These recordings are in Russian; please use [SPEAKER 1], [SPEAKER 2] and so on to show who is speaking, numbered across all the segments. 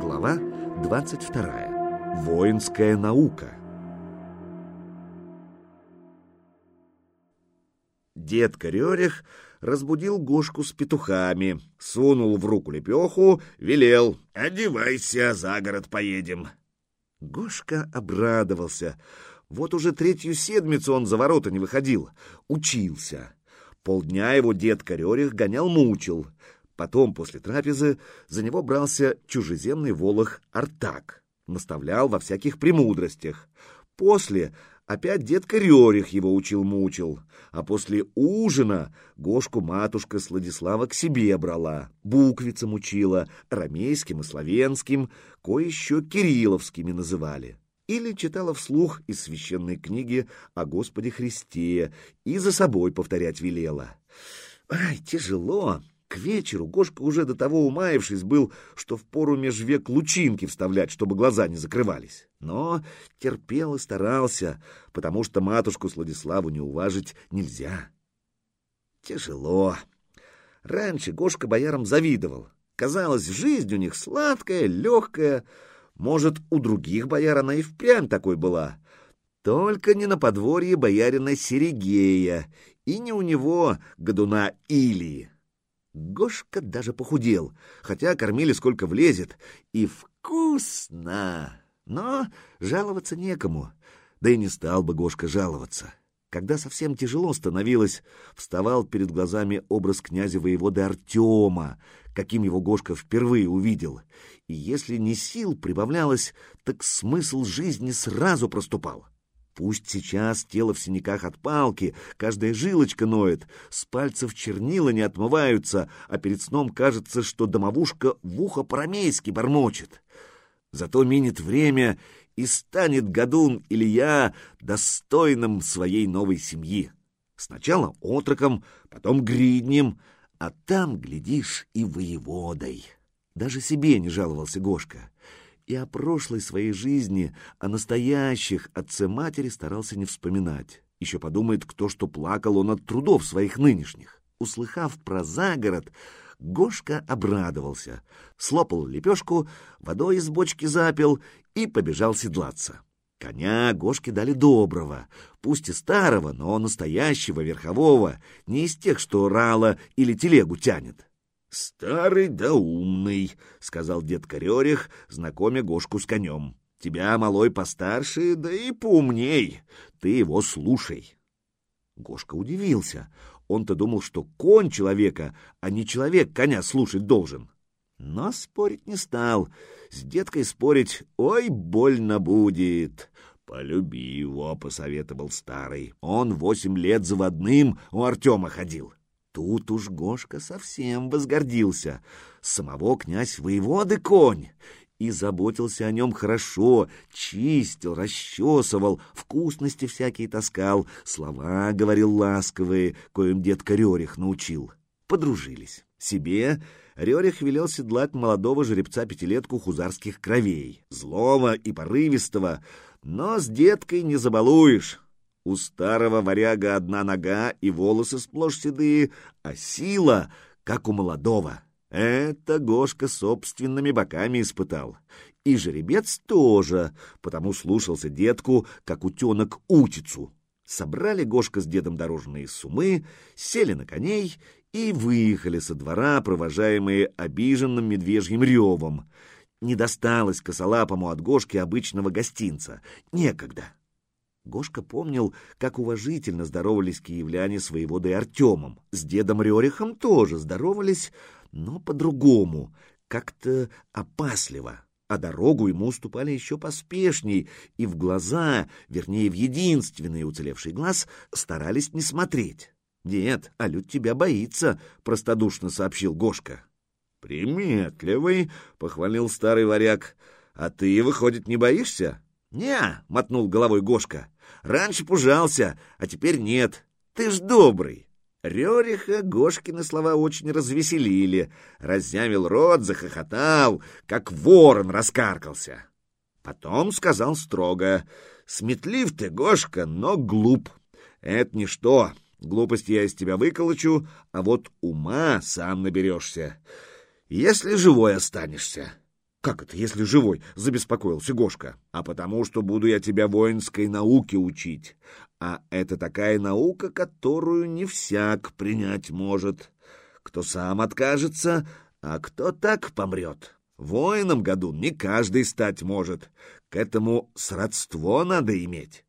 [SPEAKER 1] Глава 22. Воинская наука. Дед Корерих разбудил Гошку с петухами, сунул в руку лепеху, велел «Одевайся, за город поедем». Гошка обрадовался. Вот уже третью седмицу он за ворота не выходил, учился. Полдня его дед Корерих гонял-мучил. Потом, после трапезы, за него брался чужеземный волох Артак, наставлял во всяких премудростях. После опять дед Корерих его учил-мучил, а после ужина Гошку матушка Сладислава к себе брала, буквицам учила, рамейским и славянским, кое еще кирилловскими называли или читала вслух из священной книги о Господе Христе и за собой повторять велела. Ай, тяжело. К вечеру Гошка уже до того умаившись был, что впору межвек лучинки вставлять, чтобы глаза не закрывались. Но терпел и старался, потому что матушку Сладиславу не уважить нельзя. Тяжело. Раньше Гошка боярам завидовал. Казалось, жизнь у них сладкая, легкая, может, у других бояр она и впрямь такой была. Только не на подворье боярина Серегея, и не у него, годуна Илии. Гошка даже похудел, хотя кормили сколько влезет, и вкусно. Но жаловаться некому, да и не стал бы Гошка жаловаться. Когда совсем тяжело становилось, вставал перед глазами образ князя воевода Артема, каким его Гошка впервые увидел, и если не сил прибавлялось, так смысл жизни сразу проступал. Пусть сейчас тело в синяках от палки, каждая жилочка ноет, с пальцев чернила не отмываются, а перед сном кажется, что домовушка в ухо по-рамейски бормочет. Зато минет время, и станет Гадун Илья достойным своей новой семьи. Сначала отроком, потом гриднем, а там, глядишь, и воеводой. Даже себе не жаловался Гошка. И о прошлой своей жизни, о настоящих отце-матери старался не вспоминать. Еще подумает, кто что плакал он от трудов своих нынешних. Услыхав про загород, Гошка обрадовался, слопал лепешку, водой из бочки запил и побежал седлаться. Коня Гошке дали доброго, пусть и старого, но настоящего, верхового, не из тех, что рало или телегу тянет. «Старый да умный», — сказал дед Корерих, знакомя Гошку с конем. «Тебя, малой, постарше, да и поумней. Ты его слушай». Гошка удивился. Он-то думал, что конь человека, а не человек коня слушать должен. Но спорить не стал. С деткой спорить, ой, больно будет. «Полюби его», — посоветовал старый. Он восемь лет заводным у Артема ходил. Тут уж Гошка совсем возгордился. Самого князь воеводы конь. И заботился о нем хорошо, чистил, расчесывал, вкусности всякие таскал, слова говорил ласковые, коим дед Рерих научил. Подружились. Себе Рерих велел седлать молодого жеребца-пятилетку хузарских кровей, злого и порывистого, но с деткой не забалуешь. У старого варяга одна нога и волосы сплошь седые, а сила, как у молодого. Это Гошка собственными боками испытал. И жеребец тоже, потому слушался детку, как утенок утицу. Собрали Гошка с дедом дорожные сумы, сели на коней и выехали со двора, провожаемые обиженным медвежьим ревом. Не досталось косолапому от Гошки обычного гостинца. Некогда. Гошка помнил, как уважительно здоровались киевляне с воеводой Артемом. С дедом Рерихом тоже здоровались, но по-другому, как-то опасливо. А дорогу ему уступали еще поспешней, и в глаза, вернее, в единственный уцелевший глаз, старались не смотреть. «Нет, Алют тебя боится», — простодушно сообщил Гошка. «Приметливый», — похвалил старый варяг. «А ты, выходит, не боишься?» «Не», — мотнул головой Гошка. «Раньше пужался, а теперь нет. Ты ж добрый». Рериха Гошкины слова очень развеселили. Разъявил рот, захохотал, как ворон раскаркался. Потом сказал строго. «Сметлив ты, Гошка, но глуп. Это ничто. Глупости я из тебя выколочу, а вот ума сам наберешься, если живой останешься. «Как это, если живой?» — забеспокоился Гошка. «А потому что буду я тебя воинской науке учить. А это такая наука, которую не всяк принять может. Кто сам откажется, а кто так помрет. Воином году не каждый стать может. К этому сродство надо иметь».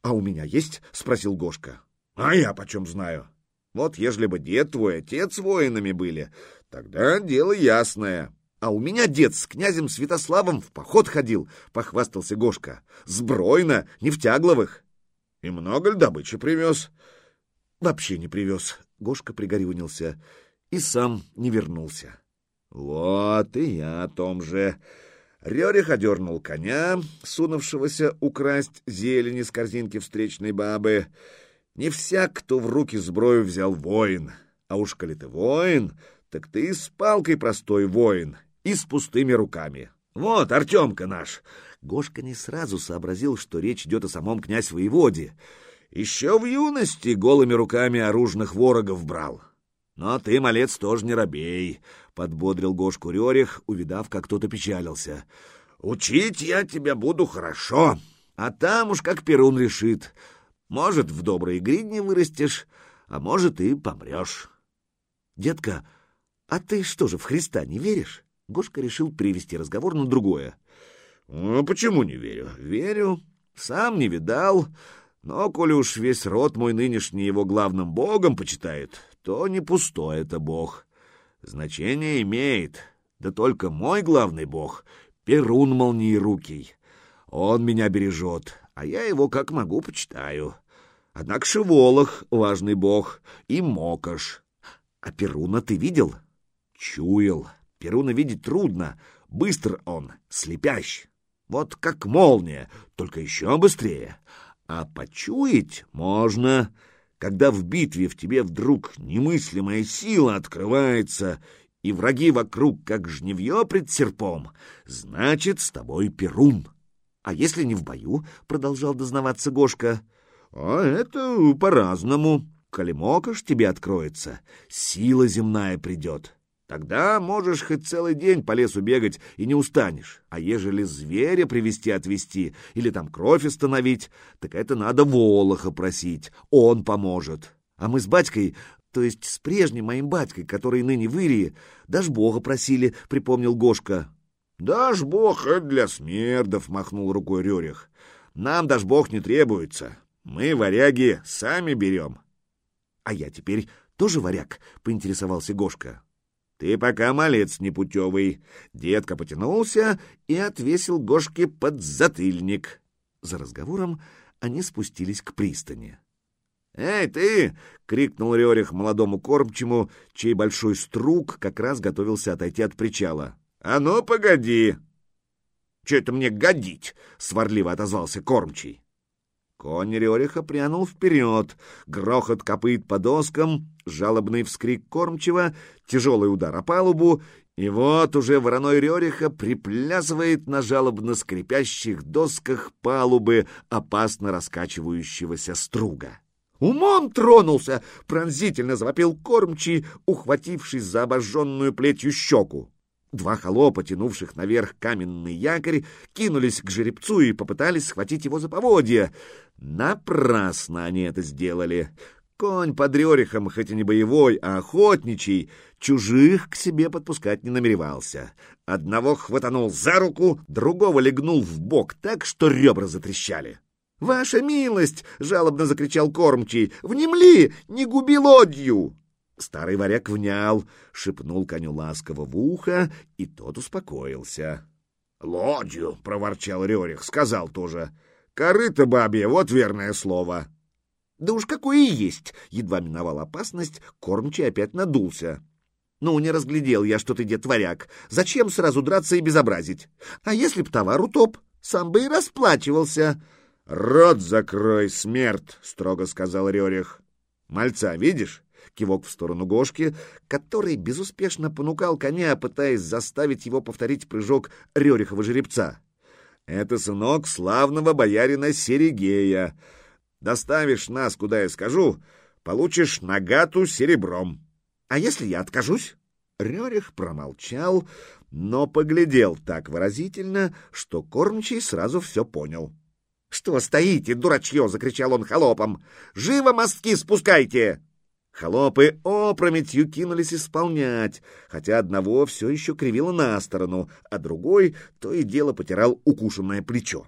[SPEAKER 1] «А у меня есть?» — спросил Гошка. «А я почем знаю? Вот ежели бы дед твой, отец воинами были, тогда дело ясное». А у меня дед с князем Святославом в поход ходил, — похвастался Гошка. Сбройно, не в тягловых. И много ли добычи привез? Вообще не привез. Гошка пригорюнился и сам не вернулся. Вот и я о том же. Рерих одернул коня, сунувшегося украсть зелени с корзинки встречной бабы. Не всяк, кто в руки сброю взял воин. А уж коли ты воин, так ты с палкой простой воин, и с пустыми руками. Вот, Артемка наш. Гошка не сразу сообразил, что речь идет о самом князь-воеводе. Еще в юности голыми руками оружных ворогов брал. Но ты, малец, тоже не робей, — подбодрил Гошку Рерих, увидав, как кто-то печалился. Учить я тебя буду хорошо, а там уж как Перун решит. Может, в доброй гридне вырастешь, а может, и помрешь. Детка, а ты что же, в Христа не веришь? Гошка решил привести разговор на другое. «Ну, почему не верю? Верю. Сам не видал. Но коли уж весь род мой нынешний его главным богом почитает, то не пустой это бог. Значение имеет. Да только мой главный бог — Перун Молниерукий. Он меня бережет, а я его как могу почитаю. Однако Шиволох — важный бог, и Мокаш. А Перуна ты видел? Чуял. Перуна видеть трудно, быстр он, слепящ. Вот как молния, только еще быстрее. А почуять можно, когда в битве в тебе вдруг немыслимая сила открывается, и враги вокруг, как жневье пред серпом, значит, с тобой Перун. А если не в бою, — продолжал дознаваться Гошка, — а это по-разному. Калимокаш тебе откроется, сила земная придет. Тогда можешь хоть целый день по лесу бегать и не устанешь. А ежели зверя привести-отвести или там кровь остановить, так это надо Волоха просить, он поможет. А мы с батькой, то есть с прежним моим батькой, который ныне в Ирии, даже Бога просили, припомнил Гошка. «Дашь Бог, это для смердов», — махнул рукой Рерих. «Нам дашь Бог не требуется. Мы, варяги, сами берем». «А я теперь тоже варяг?» — поинтересовался Гошка. Ты пока малец непутевый. Детка потянулся и отвесил Гошке под затыльник. За разговором они спустились к пристани. «Эй, ты!» — крикнул Рерих молодому кормчему, чей большой струк как раз готовился отойти от причала. «А ну, погоди!» «Че это мне годить?» — сварливо отозвался кормчий. Конь Рериха прянул вперед, грохот копыт по доскам, жалобный вскрик кормчего, тяжелый удар о палубу, и вот уже вороной Рериха приплясывает на жалобно скрипящих досках палубы опасно раскачивающегося струга. «Умом тронулся!» — пронзительно завопил кормчий, ухватившись за обожженную плетью щеку. Два холопа, тянувших наверх каменный якорь, кинулись к жеребцу и попытались схватить его за поводья. Напрасно они это сделали. Конь под Рерихом, хоть и не боевой, а охотничий, чужих к себе подпускать не намеревался. Одного хватанул за руку, другого легнул в бок так, что ребра затрещали. «Ваша милость!» — жалобно закричал кормчий. «Внемли! Не губи лодью!» Старый варяг внял, шепнул коню ласково в ухо, и тот успокоился. — Лодью, — проворчал Рерих, — сказал тоже. — Корыто бабье, вот верное слово. — Да уж какое и есть! — едва миновал опасность, кормчий опять надулся. — Ну, не разглядел я, что ты, дед варяг. Зачем сразу драться и безобразить? А если б товар утоп, сам бы и расплачивался. — Рот закрой, смерть! — строго сказал Рерих. — Мальца видишь? Кивок в сторону Гошки, который безуспешно понукал коня, пытаясь заставить его повторить прыжок Рерихова жеребца. «Это сынок славного боярина Серегея. Доставишь нас, куда я скажу, получишь нагату серебром. А если я откажусь?» Рерих промолчал, но поглядел так выразительно, что кормчий сразу все понял. — Что стоите, дурачье? — закричал он холопом. — Живо мостки спускайте! Холопы опрометью кинулись исполнять, хотя одного все еще кривило на сторону, а другой то и дело потирал укушенное плечо.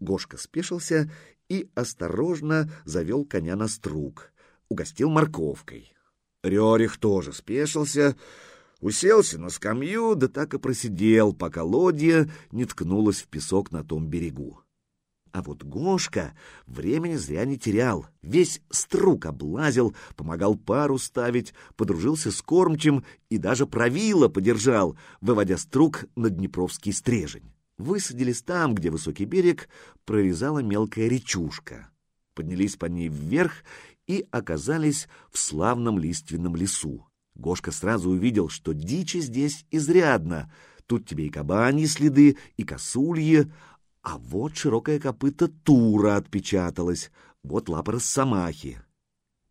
[SPEAKER 1] Гошка спешился и осторожно завел коня на струк, угостил морковкой. Рерих тоже спешился, уселся на скамью, да так и просидел, пока лодья не ткнулась в песок на том берегу. А вот Гошка времени зря не терял, весь струк облазил, помогал пару ставить, подружился с кормчим и даже правило подержал, выводя струк на Днепровский стрежень. Высадились там, где высокий берег прорезала мелкая речушка. Поднялись по ней вверх и оказались в славном лиственном лесу. Гошка сразу увидел, что дичи здесь изрядно. Тут тебе и кабаньи следы, и косульи, а вот широкое копыто тура отпечаталось, вот лапа росомахи.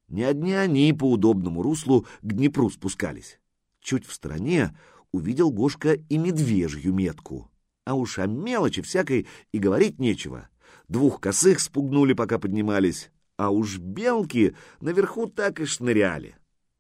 [SPEAKER 1] Не одни они по удобному руслу к Днепру спускались. Чуть в стороне увидел Гошка и медвежью метку. А уж о мелочи всякой и говорить нечего. Двух косых спугнули, пока поднимались, а уж белки наверху так и шныряли.